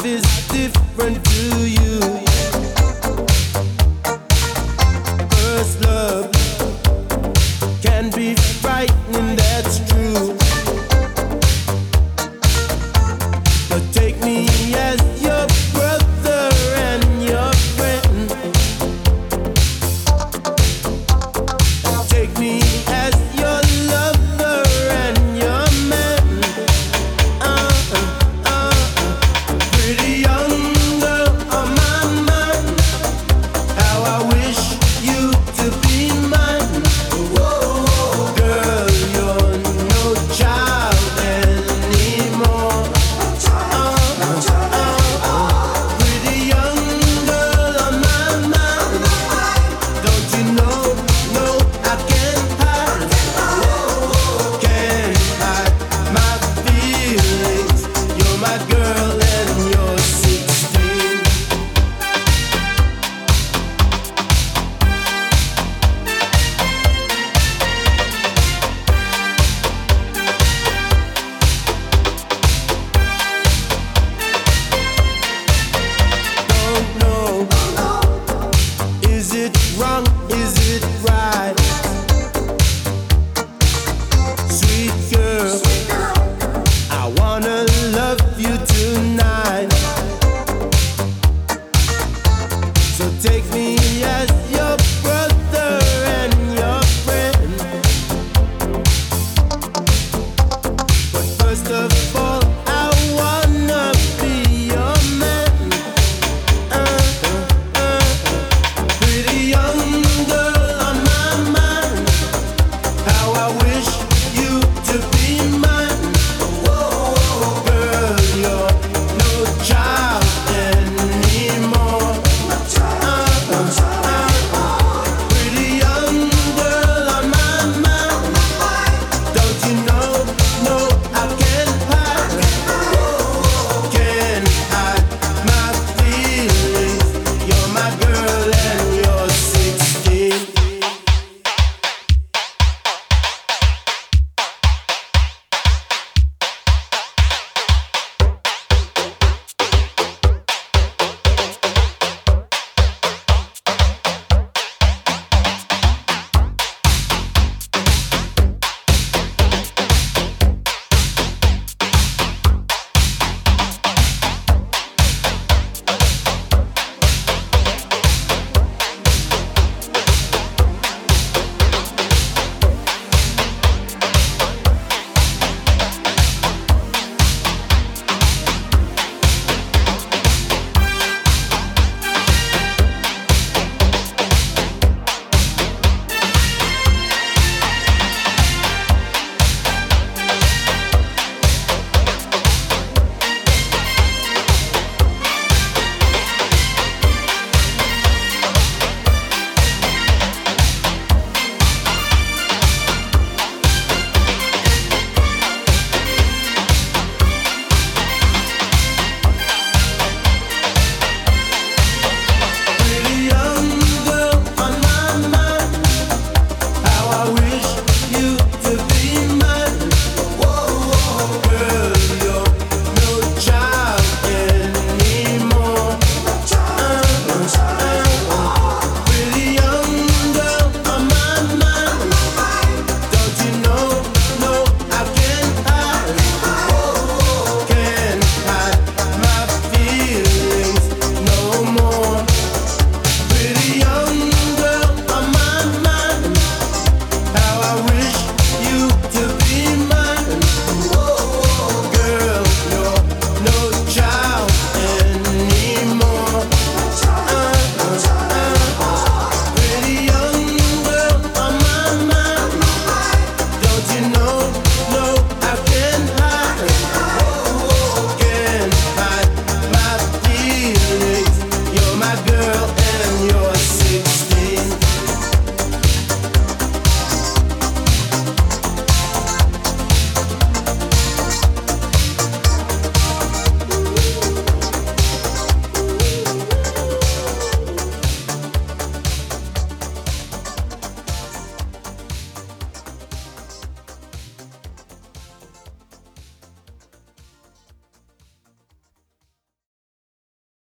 life is different to you.